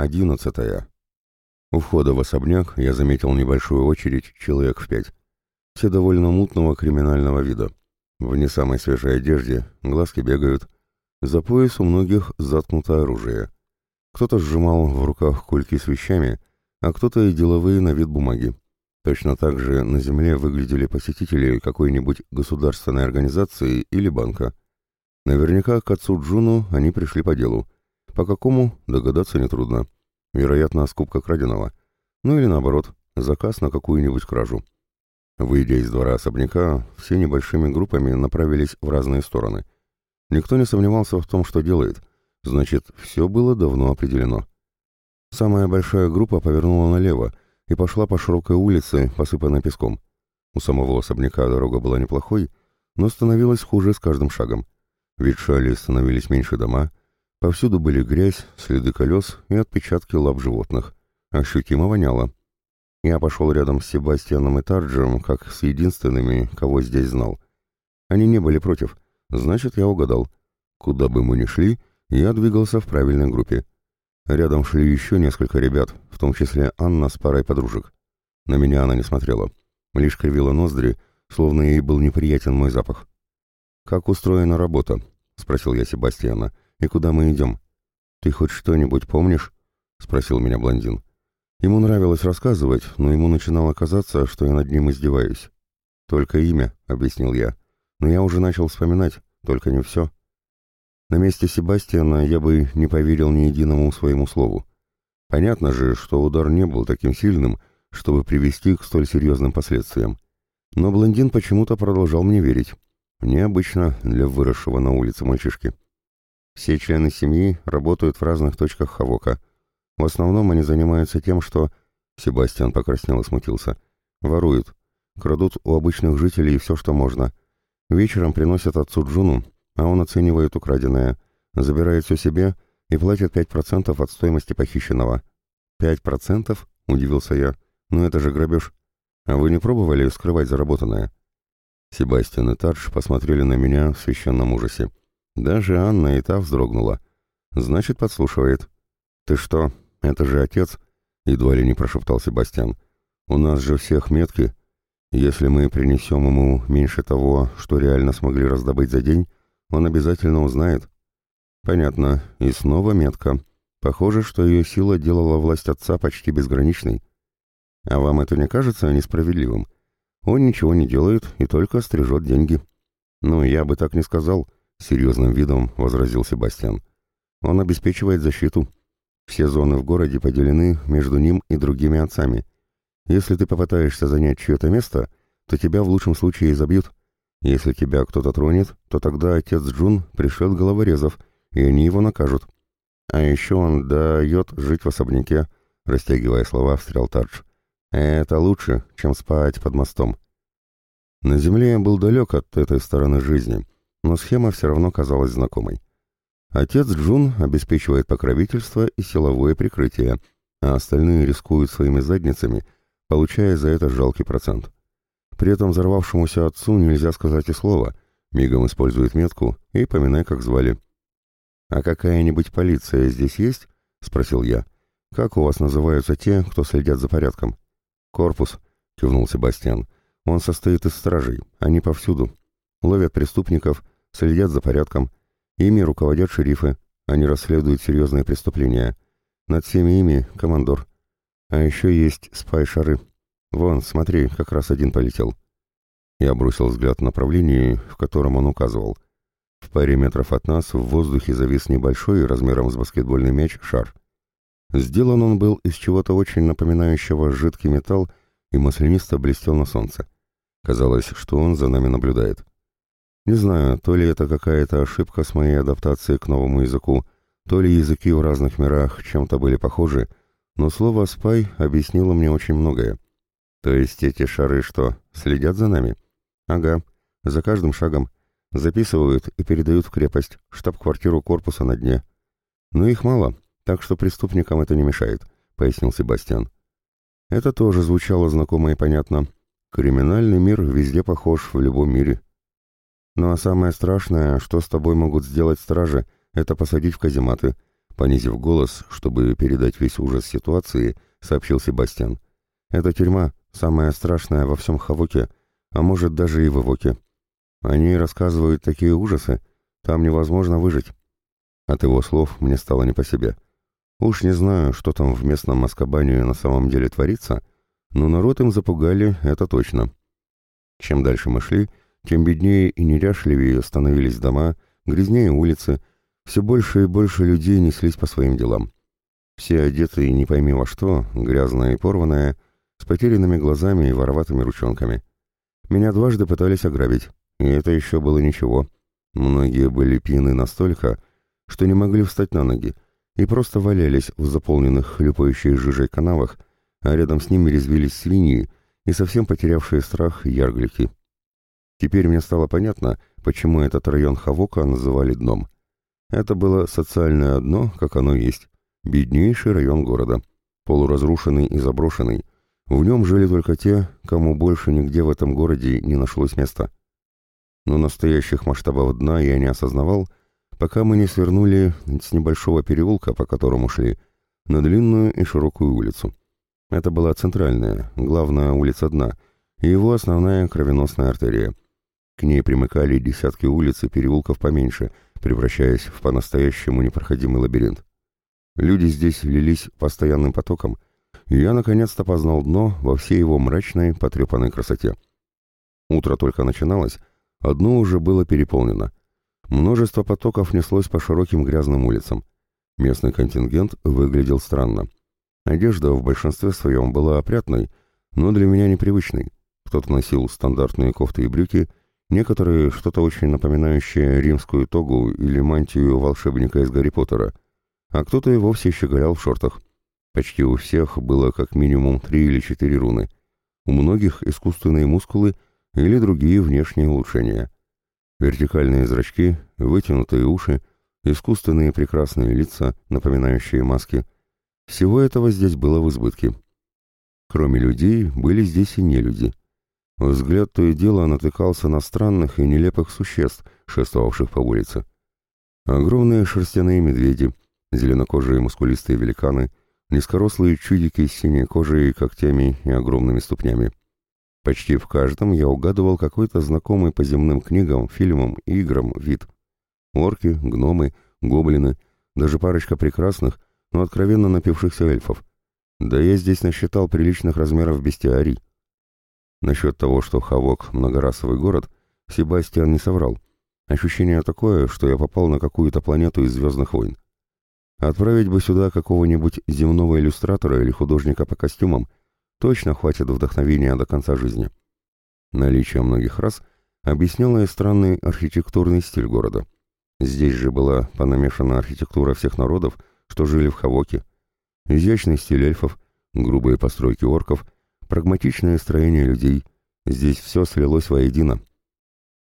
Одиннадцатая. У входа в особняк я заметил небольшую очередь, человек в пять. Все довольно мутного криминального вида. В не самой свежей одежде, глазки бегают. За пояс у многих заткнуто оружие. Кто-то сжимал в руках кульки с вещами, а кто-то и деловые на вид бумаги. Точно так же на земле выглядели посетители какой-нибудь государственной организации или банка. Наверняка к отцу Джуну они пришли по делу. По какому, догадаться нетрудно. Вероятно, скупка краденого. Ну или наоборот, заказ на какую-нибудь кражу. Выйдя из двора особняка, все небольшими группами направились в разные стороны. Никто не сомневался в том, что делает. Значит, все было давно определено. Самая большая группа повернула налево и пошла по широкой улице, посыпанной песком. У самого особняка дорога была неплохой, но становилась хуже с каждым шагом. Ветшали становились меньше дома, повсюду были грязь, следы колес и отпечатки лап животных. Ощутимо воняло. Я пошел рядом с Себастьяном и Тарджем, как с единственными, кого здесь знал. Они не были против, значит, я угадал. Куда бы мы ни шли, я двигался в правильной группе. Рядом шли еще несколько ребят, в том числе Анна с парой подружек. На меня она не смотрела, лишь кривила ноздри, словно ей был неприятен мой запах. «Как устроена работа?» — спросил я Себастьяна. «И куда мы идем?» «Ты хоть что-нибудь помнишь?» — спросил меня блондин. Ему нравилось рассказывать, но ему начинало казаться, что я над ним издеваюсь. «Только имя», — объяснил я. «Но я уже начал вспоминать, только не все». На месте Себастьяна я бы не поверил ни единому своему слову. Понятно же, что удар не был таким сильным, чтобы привести к столь серьезным последствиям. Но блондин почему-то продолжал мне верить. Необычно для выросшего на улице мальчишки. Все члены семьи работают в разных точках Хавока — в основном они занимаются тем, что... Себастьян покраснел и смутился. Воруют. Крадут у обычных жителей все, что можно. Вечером приносят отцу Джуну, а он оценивает украденное, забирает все себе и платит 5% от стоимости похищенного. «Пять процентов?» — удивился я. «Ну это же грабеж. А вы не пробовали скрывать заработанное?» Себастьян и Тадж посмотрели на меня в священном ужасе. Даже Анна и та вздрогнула. «Значит, подслушивает». «Ты что, «Это же отец», — едва ли не прошептал Себастьян. «У нас же всех метки. Если мы принесем ему меньше того, что реально смогли раздобыть за день, он обязательно узнает». «Понятно. И снова метка. Похоже, что ее сила делала власть отца почти безграничной. А вам это не кажется несправедливым? Он ничего не делает и только стрижет деньги». «Ну, я бы так не сказал», — серьезным видом возразил Себастьян. «Он обеспечивает защиту». Все зоны в городе поделены между ним и другими отцами. Если ты попытаешься занять чье-то место, то тебя в лучшем случае забьют. Если тебя кто-то тронет, то тогда отец Джун пришлет головорезов, и они его накажут. А еще он дает жить в особняке, растягивая слова, встрял Тадж. Это лучше, чем спать под мостом. На земле я был далек от этой стороны жизни, но схема все равно казалась знакомой. Отец Джун обеспечивает покровительство и силовое прикрытие, а остальные рискуют своими задницами, получая за это жалкий процент. При этом взорвавшемуся отцу нельзя сказать и слова, мигом использует метку и поминай, как звали. «А какая-нибудь полиция здесь есть?» — спросил я. «Как у вас называются те, кто следят за порядком?» «Корпус», — кивнул Себастьян. «Он состоит из стражей, они повсюду. Ловят преступников, следят за порядком, Ими руководят шерифы, они расследуют серьезные преступления. Над всеми ими — командор. А еще есть спай-шары. Вон, смотри, как раз один полетел. Я бросил взгляд в направлении, в котором он указывал. В паре метров от нас в воздухе завис небольшой, размером с баскетбольный мяч, шар. Сделан он был из чего-то очень напоминающего жидкий металл и маслянисто блестел на солнце. Казалось, что он за нами наблюдает. Не знаю, то ли это какая-то ошибка с моей адаптацией к новому языку, то ли языки в разных мирах чем-то были похожи, но слово «спай» объяснило мне очень многое. То есть эти шары что, следят за нами? Ага, за каждым шагом. Записывают и передают в крепость, штаб-квартиру корпуса на дне. Но их мало, так что преступникам это не мешает, пояснил Себастьян. Это тоже звучало знакомо и понятно. Криминальный мир везде похож в любом мире. Ну а самое страшное, что с тобой могут сделать стражи, это посадить в казематы, Понизив голос, чтобы передать весь ужас ситуации, сообщил Себастьян. «Это тюрьма, самая страшная во всем Хавоке, а может даже и в Ивоке. Они рассказывают такие ужасы, там невозможно выжить». От его слов мне стало не по себе. Уж не знаю, что там в местном Маскабане на самом деле творится, но народ им запугали, это точно. Чем дальше мы шли, тем беднее и неряшливее становились дома, грязнее улицы, все больше и больше людей неслись по своим делам. Все одетые не пойми во что, грязная и порванная, с потерянными глазами и вороватыми ручонками. Меня дважды пытались ограбить, и это еще было ничего. Многие были пьяны настолько, что не могли встать на ноги, и просто валялись в заполненных хлюпающей жижей канавах, а рядом с ними резвились свиньи и совсем потерявшие страх ярглики. Теперь мне стало понятно, почему этот район Хавока называли дном. Это было социальное дно, как оно есть, беднейший район города, полуразрушенный и заброшенный. В нем жили только те, кому больше нигде в этом городе не нашлось места. Но настоящих масштабов дна я не осознавал, пока мы не свернули с небольшого переулка, по которому шли, на длинную и широкую улицу. Это была центральная, главная улица дна, и его основная кровеносная артерия. К ней примыкали десятки улиц и переулков поменьше, превращаясь в по-настоящему непроходимый лабиринт. Люди здесь лились постоянным потоком, и я наконец-то познал дно во всей его мрачной, потрепанной красоте. Утро только начиналось, а дно уже было переполнено — Множество потоков неслось по широким грязным улицам. Местный контингент выглядел странно. Одежда в большинстве своем была опрятной, но для меня непривычной. Кто-то носил стандартные кофты и брюки, некоторые что-то очень напоминающее римскую тогу или мантию волшебника из Гарри Поттера, а кто-то и вовсе щеголял в шортах. Почти у всех было как минимум три или четыре руны. У многих искусственные мускулы или другие внешние улучшения. Вертикальные зрачки, вытянутые уши, искусственные прекрасные лица, напоминающие маски. Всего этого здесь было в избытке. Кроме людей, были здесь и нелюди. Взгляд то и дело натыкался на странных и нелепых существ, шествовавших по улице. Огромные шерстяные медведи, зеленокожие мускулистые великаны, низкорослые чудики с синей кожей, когтями и огромными ступнями. Почти в каждом я угадывал какой-то знакомый по земным книгам, фильмам играм вид. Орки, гномы, гоблины, даже парочка прекрасных, но откровенно напившихся эльфов. Да я здесь насчитал приличных размеров бестиарий. Насчет того, что Хавок — многорасовый город, Себастьян не соврал. Ощущение такое, что я попал на какую-то планету из «Звездных войн». Отправить бы сюда какого-нибудь земного иллюстратора или художника по костюмам — точно хватит вдохновения до конца жизни. Наличие многих рас объясняло и странный архитектурный стиль города. Здесь же была понамешана архитектура всех народов, что жили в Хавоке. Изящный стиль эльфов, грубые постройки орков, прагматичное строение людей. Здесь все слилось воедино.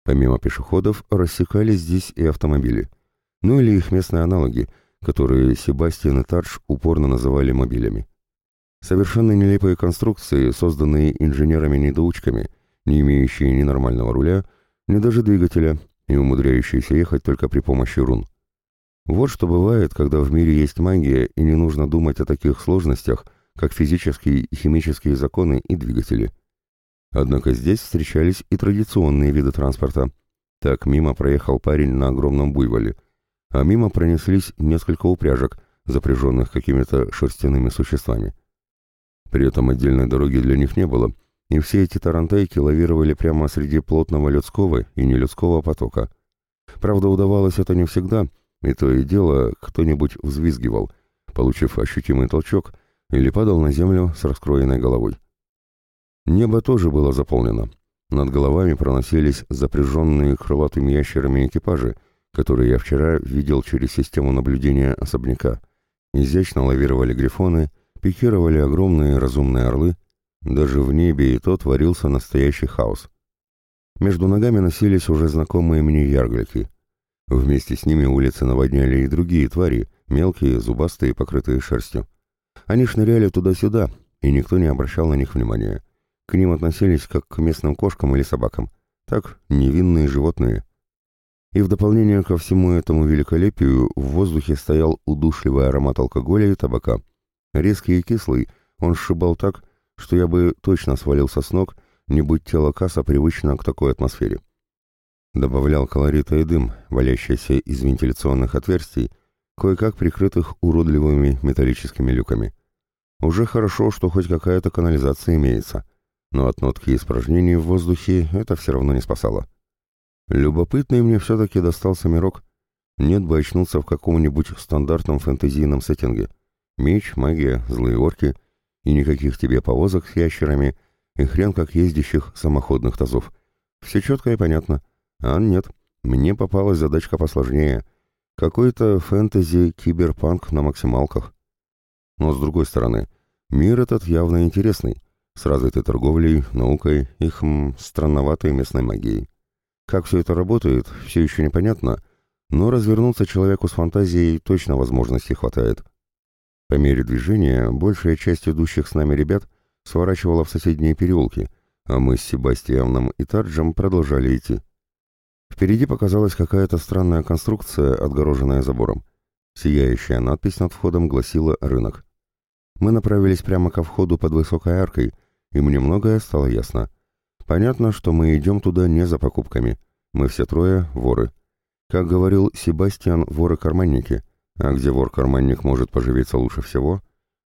Помимо пешеходов, рассекались здесь и автомобили. Ну или их местные аналоги, которые Себастьян и Тардж упорно называли мобилями. Совершенно нелепые конструкции, созданные инженерами-недоучками, не имеющие ни нормального руля, ни даже двигателя, и умудряющиеся ехать только при помощи рун. Вот что бывает, когда в мире есть магия, и не нужно думать о таких сложностях, как физические и химические законы и двигатели. Однако здесь встречались и традиционные виды транспорта. Так мимо проехал парень на огромном буйволе, а мимо пронеслись несколько упряжек, запряженных какими-то шерстяными существами. При этом отдельной дороги для них не было, и все эти тарантайки лавировали прямо среди плотного людского и нелюдского потока. Правда, удавалось это не всегда, и то и дело кто-нибудь взвизгивал, получив ощутимый толчок, или падал на землю с раскроенной головой. Небо тоже было заполнено. Над головами проносились запряженные крылатыми ящерами экипажи, которые я вчера видел через систему наблюдения особняка. Изящно лавировали грифоны, пикировали огромные разумные орлы, даже в небе и то творился настоящий хаос. Между ногами носились уже знакомые мне ярглики. Вместе с ними улицы наводняли и другие твари, мелкие, зубастые, покрытые шерстью. Они шныряли туда-сюда, и никто не обращал на них внимания. К ним относились как к местным кошкам или собакам. Так, невинные животные. И в дополнение ко всему этому великолепию в воздухе стоял удушливый аромат алкоголя и табака. Резкий и кислый, он сшибал так, что я бы точно свалился с ног, не будь тело касса привычно к такой атмосфере. Добавлял колорита и дым, валящийся из вентиляционных отверстий, кое-как прикрытых уродливыми металлическими люками. Уже хорошо, что хоть какая-то канализация имеется, но от нотки испражнений в воздухе это все равно не спасало. Любопытный мне все-таки достался мирок. Нет бы очнуться в каком-нибудь стандартном фэнтезийном сеттинге. Меч, магия, злые орки и никаких тебе повозок с ящерами и хрен как ездящих самоходных тазов. Все четко и понятно. А нет, мне попалась задачка посложнее. Какой-то фэнтези-киберпанк на максималках. Но с другой стороны, мир этот явно интересный, с развитой торговлей, наукой и, хм, странноватой местной магией. Как все это работает, все еще непонятно, но развернуться человеку с фантазией точно возможностей хватает. По мере движения большая часть идущих с нами ребят сворачивала в соседние переулки, а мы с Себастьяном и Тарджем продолжали идти. Впереди показалась какая-то странная конструкция, отгороженная забором. Сияющая надпись над входом гласила «Рынок». Мы направились прямо ко входу под высокой аркой, и мне многое стало ясно. Понятно, что мы идем туда не за покупками. Мы все трое — воры. Как говорил Себастьян, воры-карманники. А где вор-карманник может поживиться лучше всего?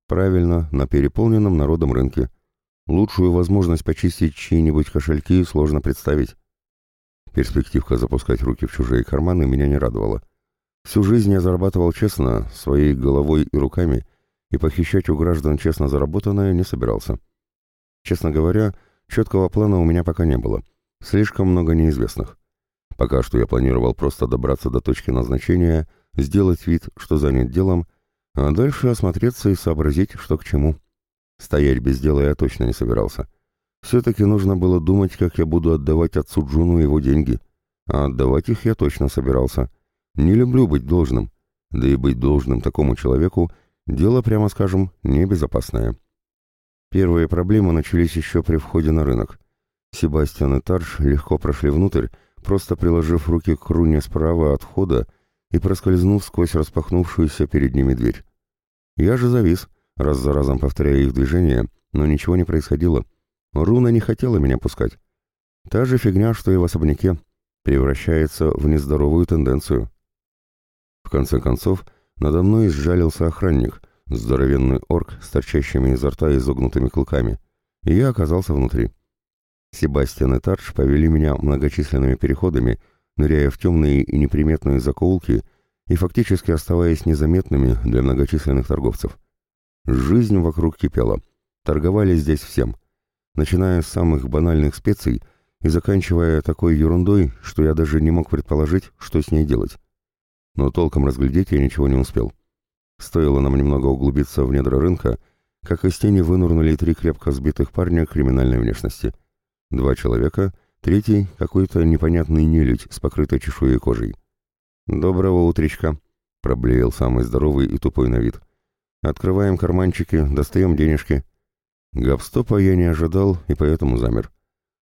Правильно, на переполненном народом рынке. Лучшую возможность почистить чьи-нибудь кошельки сложно представить. Перспективка запускать руки в чужие карманы меня не радовала. Всю жизнь я зарабатывал честно, своей головой и руками, и похищать у граждан честно заработанное не собирался. Честно говоря, четкого плана у меня пока не было. Слишком много неизвестных. Пока что я планировал просто добраться до точки назначения — сделать вид, что занят делом, а дальше осмотреться и сообразить, что к чему. Стоять без дела я точно не собирался. Все-таки нужно было думать, как я буду отдавать отцу Джуну его деньги. А отдавать их я точно собирался. Не люблю быть должным. Да и быть должным такому человеку – дело, прямо скажем, небезопасное. Первые проблемы начались еще при входе на рынок. Себастьян и Тарш легко прошли внутрь, просто приложив руки к руне справа от входа и проскользнув сквозь распахнувшуюся перед ними дверь. Я же завис, раз за разом повторяя их движения, но ничего не происходило. Руна не хотела меня пускать. Та же фигня, что и в особняке, превращается в нездоровую тенденцию. В конце концов, надо мной сжалился охранник, здоровенный орк с торчащими изо рта изогнутыми клыками, и я оказался внутри. Себастьян и Тардж повели меня многочисленными переходами, ныряя в темные и неприметные закоулки и фактически оставаясь незаметными для многочисленных торговцев. Жизнь вокруг кипела. Торговали здесь всем, начиная с самых банальных специй и заканчивая такой ерундой, что я даже не мог предположить, что с ней делать. Но толком разглядеть я ничего не успел. Стоило нам немного углубиться в недра рынка, как из тени вынурнули три крепко сбитых парня криминальной внешности. Два человека Третий — какой-то непонятный нелюдь с покрытой чешуей кожей. «Доброго утречка», — проблеял самый здоровый и тупой на вид. «Открываем карманчики, достаем денежки». Гавстопа я не ожидал и поэтому замер.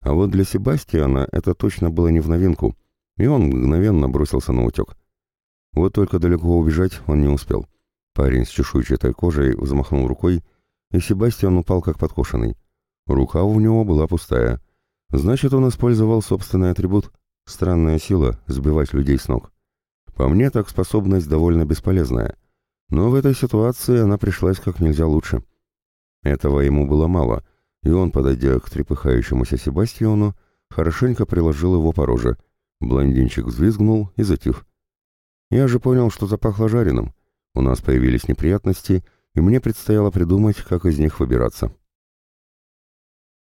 А вот для Себастьяна это точно было не в новинку, и он мгновенно бросился на утек. Вот только далеко убежать он не успел. Парень с чешуйчатой кожей взмахнул рукой, и Себастьян упал как подкошенный. Рука у него была пустая — Значит, он использовал собственный атрибут. Странная сила — сбивать людей с ног. По мне, так способность довольно бесполезная. Но в этой ситуации она пришлась как нельзя лучше. Этого ему было мало, и он, подойдя к трепыхающемуся Себастьону, хорошенько приложил его по роже. Блондинчик взвизгнул и затих. Я же понял, что запахло жареным. У нас появились неприятности, и мне предстояло придумать, как из них выбираться.